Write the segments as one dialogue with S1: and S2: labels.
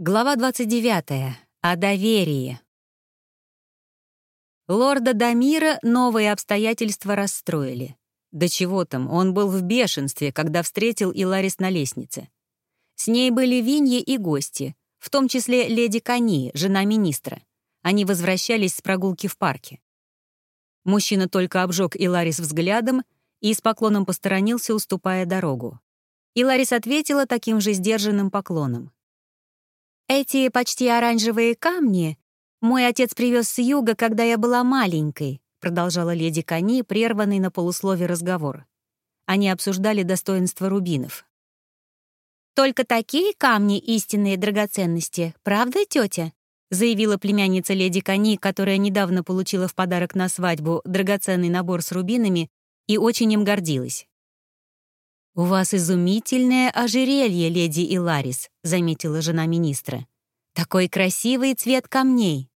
S1: Глава 29. О доверии. Лорда Дамира новые обстоятельства расстроили. Да чего там, он был в бешенстве, когда встретил Иларис на лестнице. С ней были Виньи и гости, в том числе леди Кани, жена министра. Они возвращались с прогулки в парке. Мужчина только обжег Иларис взглядом и с поклоном посторонился, уступая дорогу. Иларис ответила таким же сдержанным поклоном. Эти почти оранжевые камни мой отец привез с юга, когда я была маленькой, продолжала леди Кани, прерванный на полуслове разговор. Они обсуждали достоинство рубинов. «Только такие камни — истинные драгоценности, правда, тетя?» заявила племянница леди Кани, которая недавно получила в подарок на свадьбу драгоценный набор с рубинами и очень им гордилась. «У вас изумительное ожерелье, леди Иларис», — заметила жена министра. «Такой красивый цвет камней».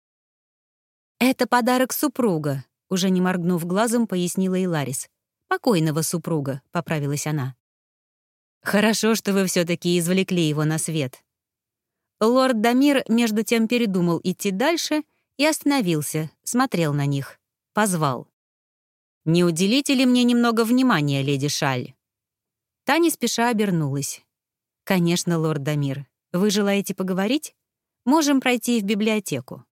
S1: «Это подарок супруга», — уже не моргнув глазом, пояснила Иларис. «Покойного супруга», — поправилась она. «Хорошо, что вы все таки извлекли его на свет». Лорд Дамир между тем передумал идти дальше и остановился, смотрел на них, позвал. «Не уделите ли мне немного внимания, леди Шаль?» Та не спеша обернулась. «Конечно, лорд Дамир. Вы желаете поговорить? Можем пройти в библиотеку».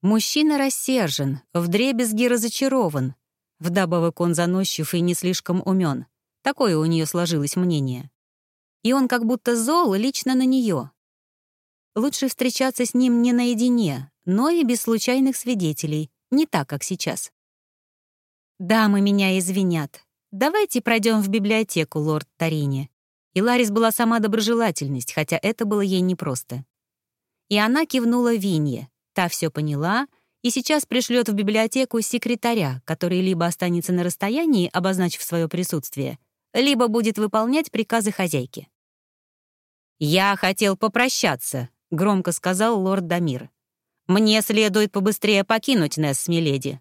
S1: Мужчина рассержен, вдребезги разочарован. Вдобавок он заносчив и не слишком умен. Такое у нее сложилось мнение. И он как будто зол лично на нее. Лучше встречаться с ним не наедине, но и без случайных свидетелей, не так, как сейчас. «Дамы меня извинят. «Давайте пройдем в библиотеку, лорд Тарини». И Ларис была сама доброжелательность, хотя это было ей непросто. И она кивнула Винье. Та все поняла и сейчас пришлет в библиотеку секретаря, который либо останется на расстоянии, обозначив свое присутствие, либо будет выполнять приказы хозяйки. «Я хотел попрощаться», — громко сказал лорд Дамир. «Мне следует побыстрее покинуть Несс, миледи».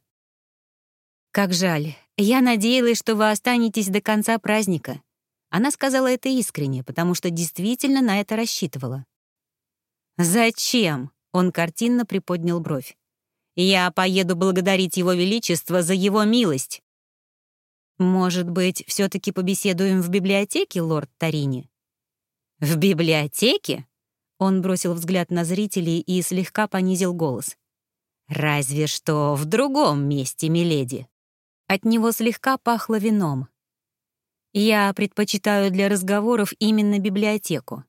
S1: «Как жаль. «Я надеялась, что вы останетесь до конца праздника». Она сказала это искренне, потому что действительно на это рассчитывала. «Зачем?» — он картинно приподнял бровь. «Я поеду благодарить Его Величество за его милость». «Может быть, все таки побеседуем в библиотеке, лорд Тарини?» «В библиотеке?» Он бросил взгляд на зрителей и слегка понизил голос. «Разве что в другом месте, миледи». От него слегка пахло вином. Я предпочитаю для разговоров именно библиотеку.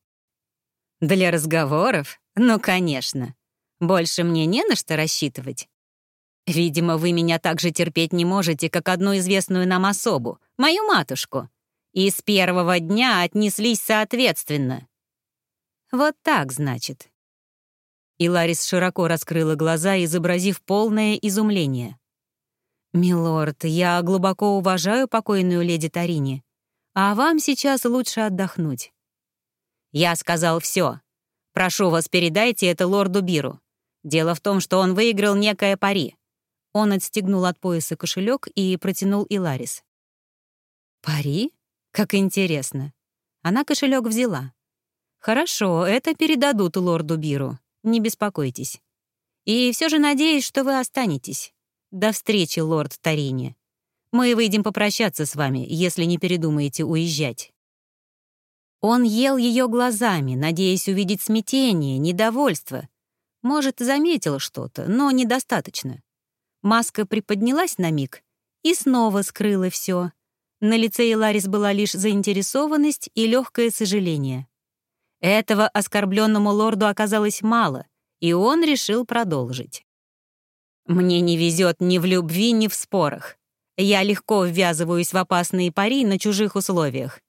S1: Для разговоров? Ну, конечно. Больше мне не на что рассчитывать. Видимо, вы меня так же терпеть не можете, как одну известную нам особу, мою матушку. И с первого дня отнеслись соответственно. Вот так, значит. И Ларис широко раскрыла глаза, изобразив полное изумление. «Милорд, я глубоко уважаю покойную леди Тарини, а вам сейчас лучше отдохнуть». «Я сказал все. Прошу вас, передайте это лорду Биру. Дело в том, что он выиграл некое пари». Он отстегнул от пояса кошелек и протянул Иларис. «Пари? Как интересно». Она кошелек взяла. «Хорошо, это передадут лорду Биру. Не беспокойтесь. И все же надеюсь, что вы останетесь. До встречи, лорд Тарини. Мы выйдем попрощаться с вами, если не передумаете уезжать». Он ел ее глазами, надеясь увидеть смятение, недовольство. Может, заметил что-то, но недостаточно. Маска приподнялась на миг и снова скрыла все. На лице Иларис была лишь заинтересованность и легкое сожаление. Этого оскорбленному лорду оказалось мало, и он решил продолжить. Мне не везет ни в любви, ни в спорах. Я легко ввязываюсь в опасные пари на чужих условиях.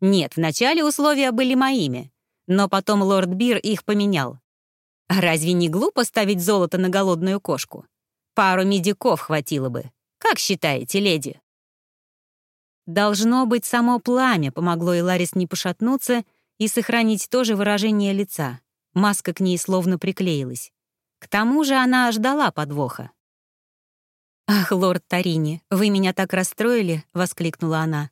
S1: Нет, вначале условия были моими, но потом лорд Бир их поменял. Разве не глупо ставить золото на голодную кошку? Пару медиков хватило бы. Как считаете, леди? Должно быть, само пламя помогло Иларис не пошатнуться и сохранить то же выражение лица. Маска к ней словно приклеилась. К тому же она ждала подвоха. «Ах, лорд Тарини, вы меня так расстроили!» — воскликнула она.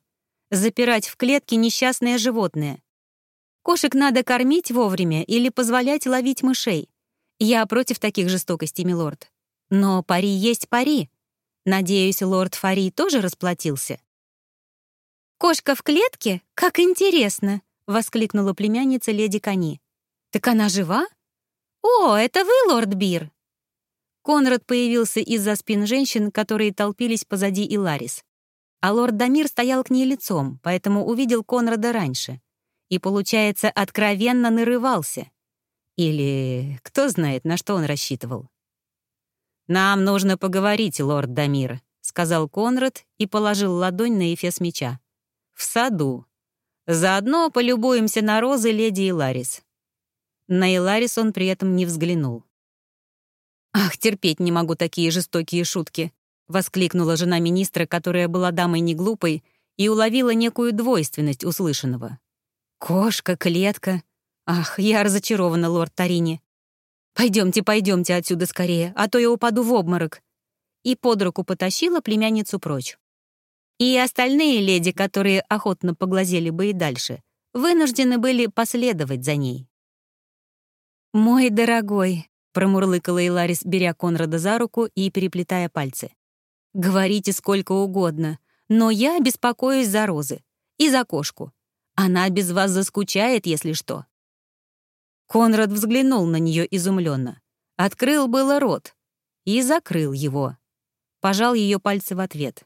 S1: «Запирать в клетке несчастное животное. Кошек надо кормить вовремя или позволять ловить мышей. Я против таких жестокостей, милорд. Но пари есть пари. Надеюсь, лорд Фари тоже расплатился. «Кошка в клетке? Как интересно!» — воскликнула племянница леди Кани. «Так она жива? О, это вы, лорд Бир!» Конрад появился из-за спин женщин, которые толпились позади Иларис. А лорд Дамир стоял к ней лицом, поэтому увидел Конрада раньше. И, получается, откровенно нарывался. Или кто знает, на что он рассчитывал. «Нам нужно поговорить, лорд Дамир», — сказал Конрад и положил ладонь на эфес меча. «В саду. Заодно полюбуемся на розы леди Иларис». На Иларис он при этом не взглянул. «Ах, терпеть не могу такие жестокие шутки», — воскликнула жена министра, которая была дамой неглупой и уловила некую двойственность услышанного. «Кошка, клетка. Ах, я разочарована, лорд Тарини. Пойдемте, пойдемте отсюда скорее, а то я упаду в обморок». И под руку потащила племянницу прочь. И остальные леди, которые охотно поглазели бы и дальше, вынуждены были последовать за ней. «Мой дорогой», Промурлыкала Иларис, беря Конрада за руку и переплетая пальцы. «Говорите сколько угодно, но я беспокоюсь за Розы и за кошку. Она без вас заскучает, если что». Конрад взглянул на нее изумленно, открыл было рот и закрыл его. Пожал ее пальцы в ответ.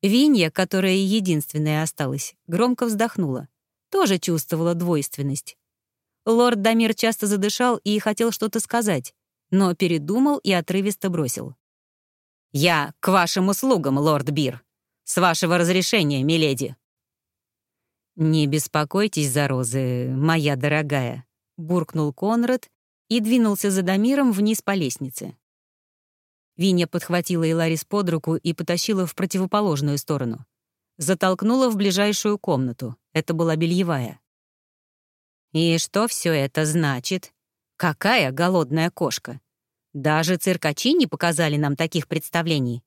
S1: Винья, которая единственная осталась, громко вздохнула. Тоже чувствовала двойственность. Лорд Дамир часто задышал и хотел что-то сказать, но передумал и отрывисто бросил. «Я к вашим услугам, лорд Бир. С вашего разрешения, миледи». «Не беспокойтесь за розы, моя дорогая», — буркнул Конрад и двинулся за Дамиром вниз по лестнице. Виня подхватила Иларис под руку и потащила в противоположную сторону. Затолкнула в ближайшую комнату. Это была бельевая. И что все это значит? Какая голодная кошка? Даже циркачи не показали нам таких представлений.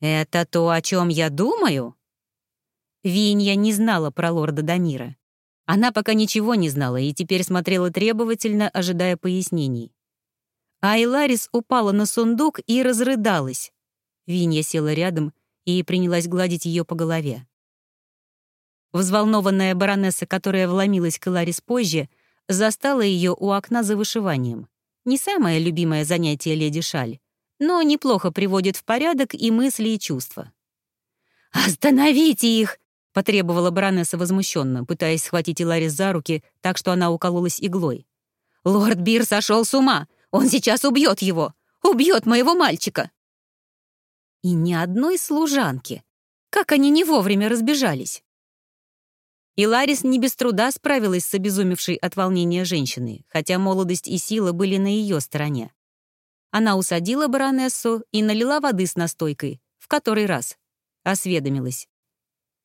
S1: Это то, о чем я думаю? Винья не знала про лорда Дамира. Она пока ничего не знала и теперь смотрела требовательно, ожидая пояснений. А Иларис упала на сундук и разрыдалась. Винья села рядом и принялась гладить ее по голове. Взволнованная баронесса, которая вломилась к Ларис позже, застала ее у окна за вышиванием. Не самое любимое занятие леди Шаль, но неплохо приводит в порядок и мысли, и чувства. «Остановите их!» — потребовала баронесса возмущенно, пытаясь схватить Иларис за руки, так что она укололась иглой. «Лорд Бир сошел с ума! Он сейчас убьет его! Убьет моего мальчика!» И ни одной служанки. Как они не вовремя разбежались. И Ларис не без труда справилась с обезумевшей от волнения женщиной, хотя молодость и сила были на ее стороне. Она усадила баронессу и налила воды с настойкой, в который раз. Осведомилась.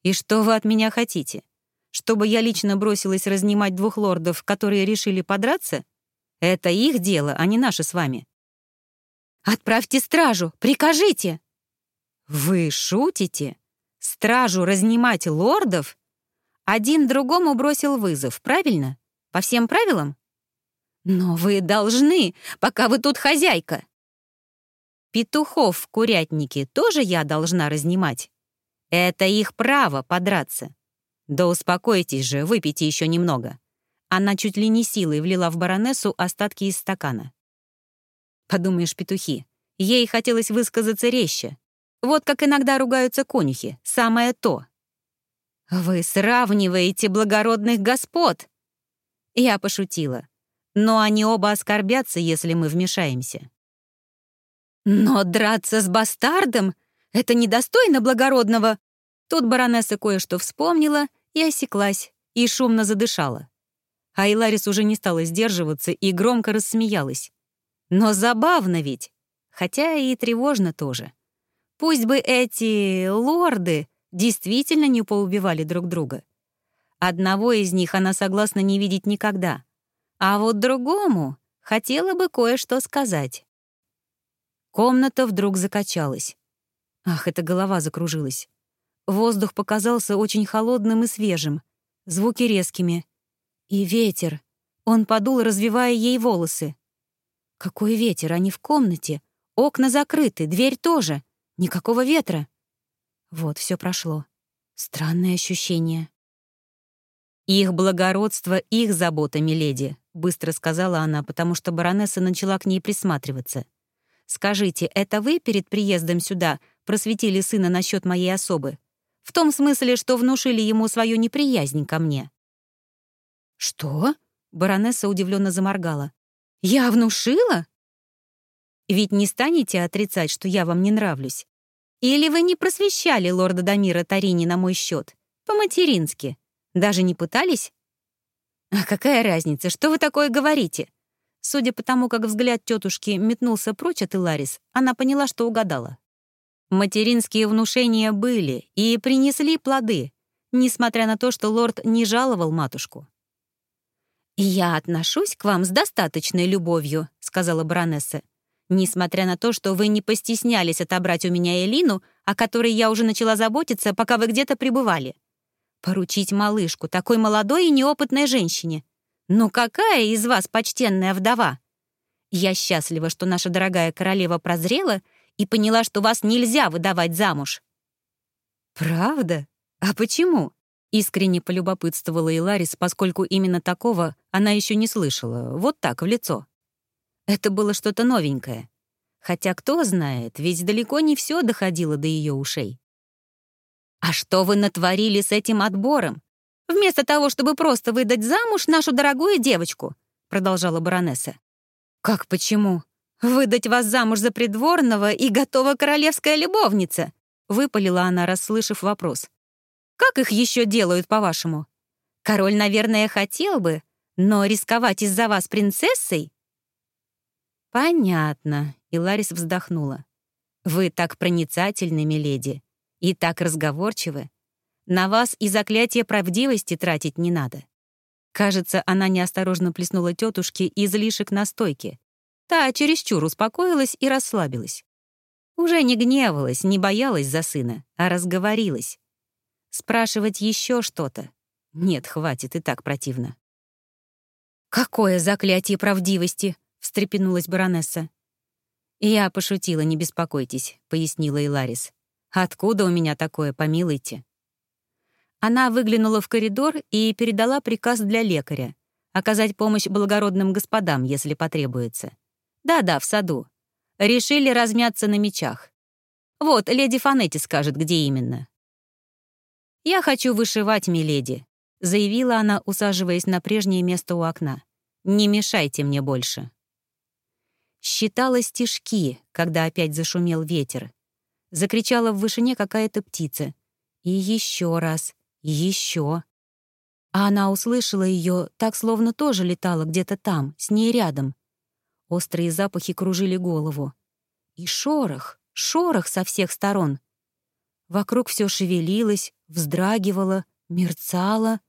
S1: «И что вы от меня хотите? Чтобы я лично бросилась разнимать двух лордов, которые решили подраться? Это их дело, а не наше с вами». «Отправьте стражу! Прикажите!» «Вы шутите? Стражу разнимать лордов?» Один другому бросил вызов, правильно? По всем правилам? Но вы должны, пока вы тут хозяйка. Петухов в курятнике тоже я должна разнимать. Это их право подраться. Да успокойтесь же, выпейте еще немного. Она чуть ли не силой влила в баронессу остатки из стакана. Подумаешь, петухи, ей хотелось высказаться резче. Вот как иногда ругаются конюхи, самое то. «Вы сравниваете благородных господ!» Я пошутила. Но они оба оскорбятся, если мы вмешаемся. «Но драться с бастардом — это недостойно благородного!» Тут баронесса кое-что вспомнила и осеклась, и шумно задышала. А Иларис уже не стала сдерживаться и громко рассмеялась. Но забавно ведь, хотя и тревожно тоже. Пусть бы эти лорды действительно не поубивали друг друга. Одного из них она согласна не видеть никогда, а вот другому хотела бы кое-что сказать. Комната вдруг закачалась. Ах, эта голова закружилась. Воздух показался очень холодным и свежим, звуки резкими. И ветер. Он подул, развивая ей волосы. Какой ветер? Они в комнате. Окна закрыты, дверь тоже. Никакого ветра. Вот, все прошло. Странное ощущение. «Их благородство, их забота, миледи», — быстро сказала она, потому что баронесса начала к ней присматриваться. «Скажите, это вы перед приездом сюда просветили сына насчет моей особы? В том смысле, что внушили ему свою неприязнь ко мне?» «Что?» — баронесса удивленно заморгала. «Я внушила?» «Ведь не станете отрицать, что я вам не нравлюсь? Или вы не просвещали лорда Дамира Тарини на мой счет? По-матерински. Даже не пытались?» «А какая разница, что вы такое говорите?» Судя по тому, как взгляд тетушки метнулся прочь от Иларис, она поняла, что угадала. Материнские внушения были и принесли плоды, несмотря на то, что лорд не жаловал матушку. «Я отношусь к вам с достаточной любовью», — сказала баронесса, «несмотря на то, что вы не постеснялись отобрать у меня Элину, о которой я уже начала заботиться, пока вы где-то пребывали. Поручить малышку такой молодой и неопытной женщине. Ну какая из вас почтенная вдова? Я счастлива, что наша дорогая королева прозрела и поняла, что вас нельзя выдавать замуж». «Правда? А почему?» Искренне полюбопытствовала Иларис, поскольку именно такого она еще не слышала, вот так, в лицо. Это было что-то новенькое. Хотя кто знает, ведь далеко не все доходило до ее ушей. «А что вы натворили с этим отбором? Вместо того, чтобы просто выдать замуж нашу дорогую девочку», продолжала баронесса. «Как почему? Выдать вас замуж за придворного и готова королевская любовница?» выпалила она, расслышав вопрос. Как их еще делают, по-вашему? Король, наверное, хотел бы, но рисковать из-за вас принцессой? Понятно, и Ларис вздохнула. Вы так проницательны, миледи, и так разговорчивы. На вас и заклятие правдивости тратить не надо. Кажется, она неосторожно плеснула тетушке излишек настойки. Та чересчур успокоилась и расслабилась. Уже не гневалась, не боялась за сына, а разговорилась. Спрашивать еще что-то? Нет, хватит, и так противно. «Какое заклятие правдивости!» — встрепенулась баронесса. «Я пошутила, не беспокойтесь», — пояснила Иларис. «Откуда у меня такое, помилуйте?» Она выглянула в коридор и передала приказ для лекаря оказать помощь благородным господам, если потребуется. Да-да, в саду. Решили размяться на мечах. Вот, леди Фанетти скажет, где именно. «Я хочу вышивать, миледи», — заявила она, усаживаясь на прежнее место у окна. «Не мешайте мне больше». Считала стежки, когда опять зашумел ветер. Закричала в вышине какая-то птица. И еще раз, и еще. А она услышала ее, так словно тоже летала где-то там, с ней рядом. Острые запахи кружили голову. И шорох, шорох со всех сторон. Вокруг все шевелилось, вздрагивала, мерцала,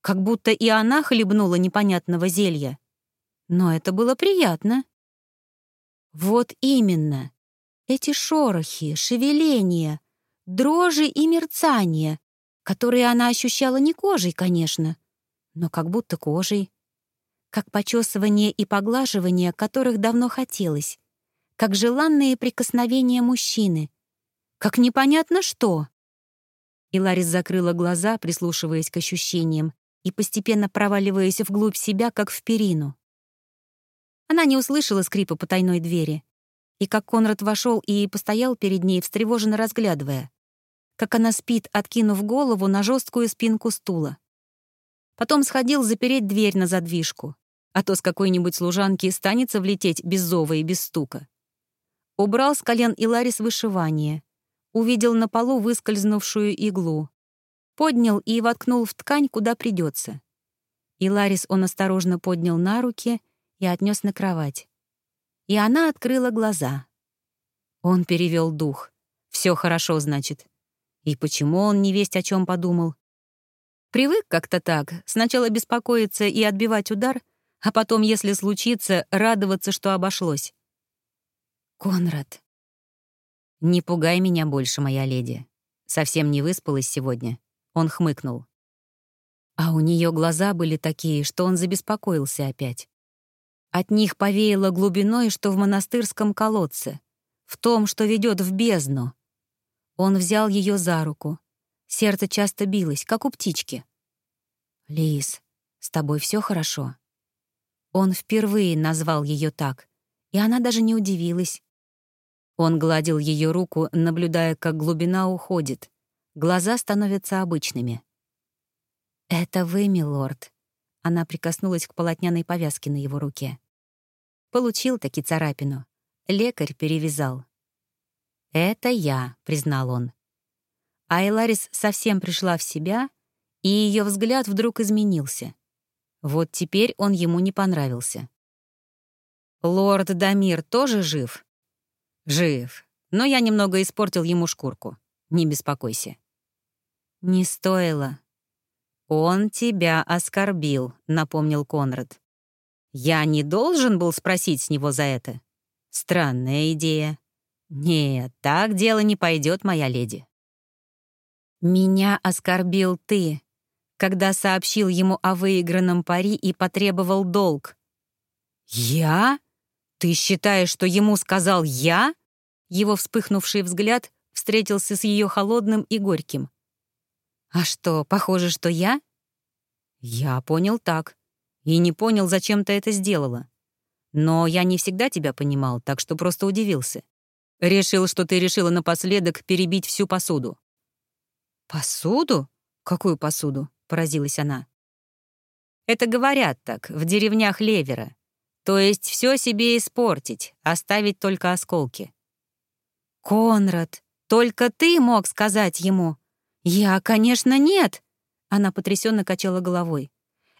S1: как будто и она хлебнула непонятного зелья. Но это было приятно. Вот именно. Эти шорохи, шевеления, дрожи и мерцания, которые она ощущала не кожей, конечно, но как будто кожей. Как почесывание и поглаживание, которых давно хотелось. Как желанные прикосновения мужчины. Как непонятно что. И Ларис закрыла глаза, прислушиваясь к ощущениям, и постепенно проваливаясь вглубь себя, как в перину. Она не услышала скрипа потайной двери. И как Конрад вошел и постоял перед ней, встревоженно разглядывая. Как она спит, откинув голову на жесткую спинку стула. Потом сходил запереть дверь на задвижку, а то с какой-нибудь служанки станется влететь без зова и без стука. Убрал с колен и Ларис вышивание, увидел на полу выскользнувшую иглу. Поднял и воткнул в ткань, куда придется. И Ларис он осторожно поднял на руки и отнес на кровать. И она открыла глаза. Он перевел дух. Все хорошо, значит. И почему он не весть о чем подумал? Привык как-то так, сначала беспокоиться и отбивать удар, а потом, если случится, радоваться, что обошлось. «Конрад», «Не пугай меня больше, моя леди. Совсем не выспалась сегодня». Он хмыкнул. А у нее глаза были такие, что он забеспокоился опять. От них повеяло глубиной, что в монастырском колодце, в том, что ведет в бездну. Он взял ее за руку. Сердце часто билось, как у птички. «Лис, с тобой все хорошо?» Он впервые назвал ее так, и она даже не удивилась. Он гладил ее руку, наблюдая, как глубина уходит. Глаза становятся обычными. «Это вы, милорд», она прикоснулась к полотняной повязке на его руке. Получил таки царапину. Лекарь перевязал. «Это я», — признал он. А Эларис совсем пришла в себя, и ее взгляд вдруг изменился. Вот теперь он ему не понравился. «Лорд Дамир тоже жив?» «Жив, но я немного испортил ему шкурку. Не беспокойся». «Не стоило», «Он тебя оскорбил», — напомнил Конрад. «Я не должен был спросить с него за это? Странная идея. Нет, так дело не пойдет, моя леди». «Меня оскорбил ты», когда сообщил ему о выигранном пари и потребовал долг. «Я? Ты считаешь, что ему сказал я?» Его вспыхнувший взгляд встретился с ее холодным и горьким. «А что, похоже, что я?» «Я понял так. И не понял, зачем ты это сделала. Но я не всегда тебя понимал, так что просто удивился. Решил, что ты решила напоследок перебить всю посуду». «Посуду? Какую посуду?» — поразилась она. «Это говорят так, в деревнях Левера. То есть все себе испортить, оставить только осколки». «Конрад, только ты мог сказать ему?» «Я, конечно, нет!» Она потрясенно качала головой.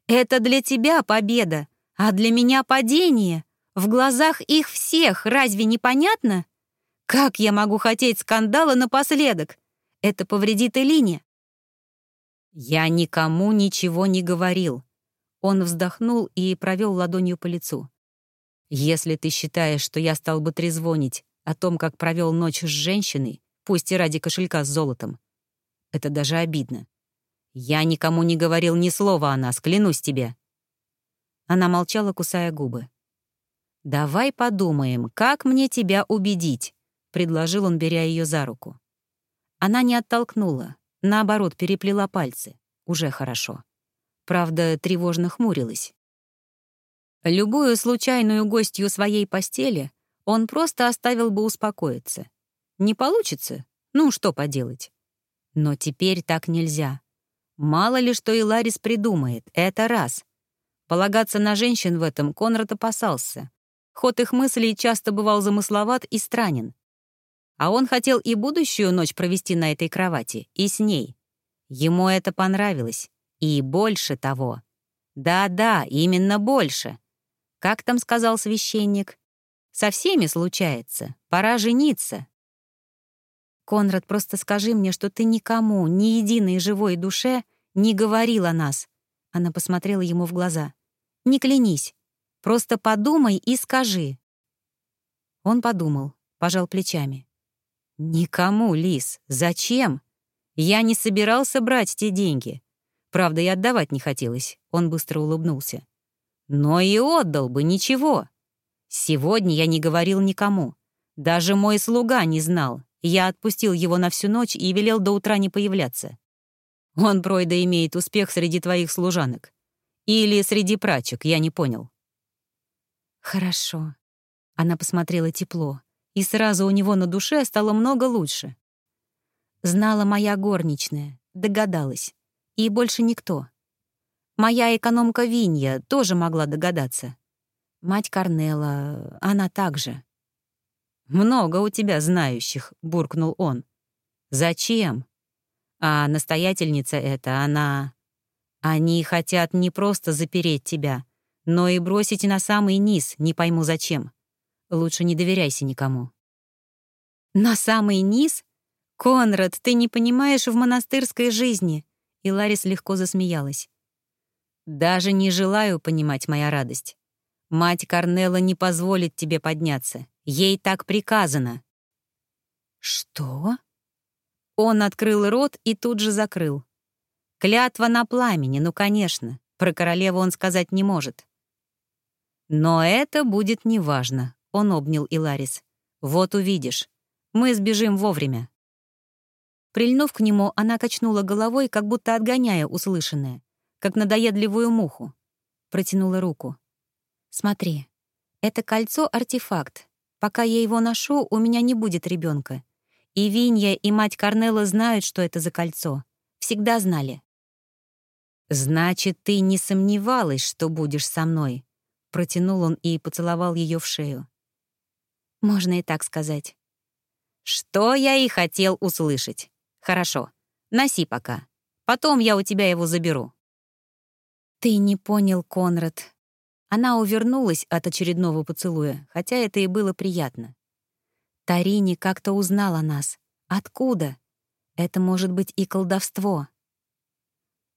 S1: «Это для тебя победа, а для меня падение. В глазах их всех разве не понятно? Как я могу хотеть скандала напоследок? Это повредит Элине». «Я никому ничего не говорил». Он вздохнул и провел ладонью по лицу. «Если ты считаешь, что я стал бы трезвонить о том, как провел ночь с женщиной, пусть и ради кошелька с золотом, это даже обидно. Я никому не говорил ни слова о нас, клянусь тебе». Она молчала, кусая губы. «Давай подумаем, как мне тебя убедить?» — предложил он, беря ее за руку. Она не оттолкнула, наоборот, переплела пальцы. Уже хорошо. Правда, тревожно хмурилась. Любую случайную гостью своей постели он просто оставил бы успокоиться. Не получится? Ну, что поделать? Но теперь так нельзя. Мало ли что и Ларис придумает, это раз. Полагаться на женщин в этом Конрад опасался. Ход их мыслей часто бывал замысловат и странен. А он хотел и будущую ночь провести на этой кровати, и с ней. Ему это понравилось. И больше того. Да-да, именно больше. Как там сказал священник? Со всеми случается. Пора жениться. «Конрад, просто скажи мне, что ты никому, ни единой живой душе не говорил о нас». Она посмотрела ему в глаза. «Не клянись. Просто подумай и скажи». Он подумал, пожал плечами. «Никому, Лис. Зачем? Я не собирался брать те деньги. Правда, и отдавать не хотелось». Он быстро улыбнулся. «Но и отдал бы, ничего. Сегодня я не говорил никому. Даже мой слуга не знал. Я отпустил его на всю ночь и велел до утра не появляться. Он, Пройда, имеет успех среди твоих служанок. Или среди прачек, я не понял. Хорошо. Она посмотрела тепло, и сразу у него на душе стало много лучше. Знала моя горничная, догадалась. И больше никто. Моя экономка Винья тоже могла догадаться. Мать Корнела, она также. «Много у тебя знающих», — буркнул он. «Зачем?» А настоятельница эта, она... Они хотят не просто запереть тебя, но и бросить на самый низ, не пойму зачем. Лучше не доверяйся никому. На самый низ? Конрад, ты не понимаешь в монастырской жизни. И Ларис легко засмеялась. Даже не желаю понимать моя радость. Мать Корнелла не позволит тебе подняться. Ей так приказано». «Что?» Он открыл рот и тут же закрыл. Клятва на пламени, ну, конечно. Про королеву он сказать не может. Но это будет неважно, — он обнял Иларис. Вот увидишь. Мы сбежим вовремя. Прильнув к нему, она качнула головой, как будто отгоняя услышанное, как надоедливую муху. Протянула руку. «Смотри, это кольцо — артефакт. Пока я его ношу, у меня не будет ребенка. И Винья, и мать Корнелла знают, что это за кольцо. Всегда знали. «Значит, ты не сомневалась, что будешь со мной?» Протянул он и поцеловал ее в шею. «Можно и так сказать». «Что я и хотел услышать. Хорошо, носи пока. Потом я у тебя его заберу». «Ты не понял, Конрад». Она увернулась от очередного поцелуя, хотя это и было приятно. Тарини как-то узнала нас. Откуда? Это может быть и колдовство.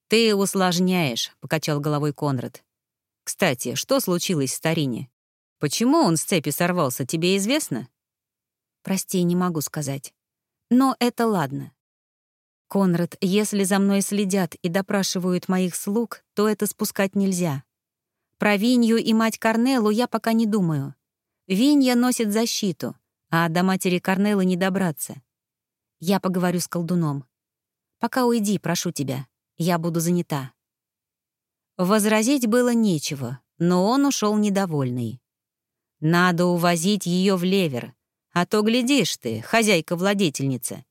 S1: «Ты усложняешь», — покачал головой Конрад. «Кстати, что случилось с Тарине? Почему он с цепи сорвался, тебе известно?» «Прости, не могу сказать. Но это ладно. Конрад, если за мной следят и допрашивают моих слуг, то это спускать нельзя. Про Винью и мать Корнелу я пока не думаю. Винья носит защиту, а до матери Корнелы не добраться. Я поговорю с колдуном. Пока уйди, прошу тебя. Я буду занята». Возразить было нечего, но он ушел недовольный. «Надо увозить ее в левер, а то, глядишь ты, хозяйка-владетельница.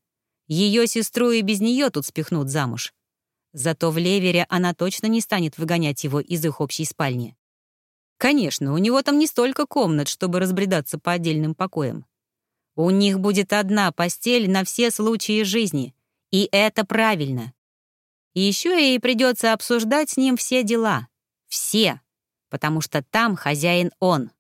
S1: Ее сестру и без нее тут спихнут замуж. Зато в левере она точно не станет выгонять его из их общей спальни. Конечно, у него там не столько комнат, чтобы разбредаться по отдельным покоям. У них будет одна постель на все случаи жизни, и это правильно. Еще ей придется обсуждать с ним все дела. Все. Потому что там хозяин он.